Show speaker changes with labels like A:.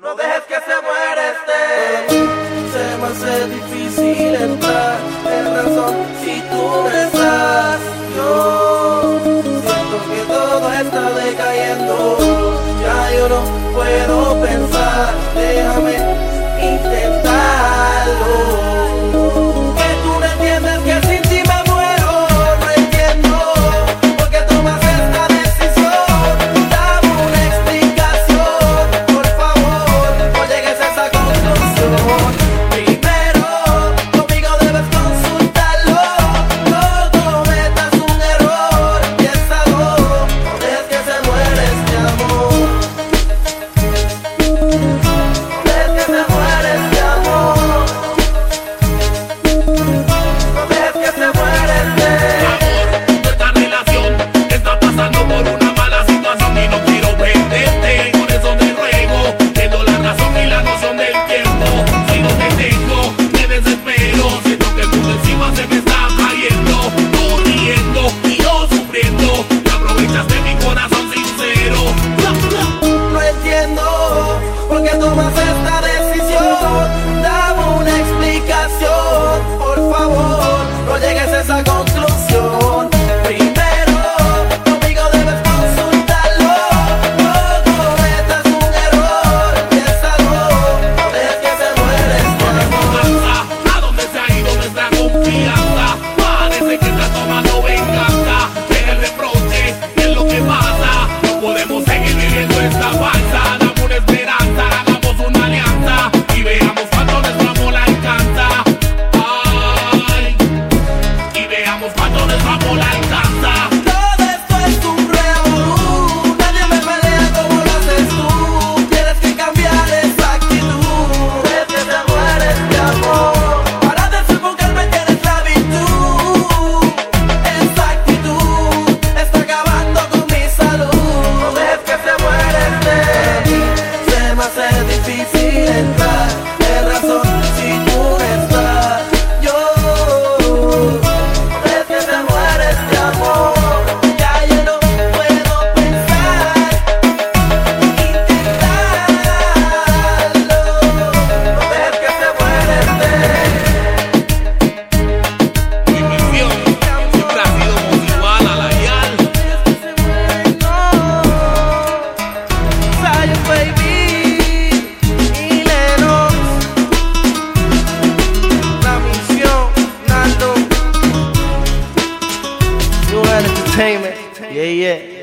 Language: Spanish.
A: No dejes que se muera este. Se me hace difícil entrar en razón si tú no estás. Yo siento que todo está decayendo. Ya yo no puedo pensar. this entertainment. Yeah, yeah.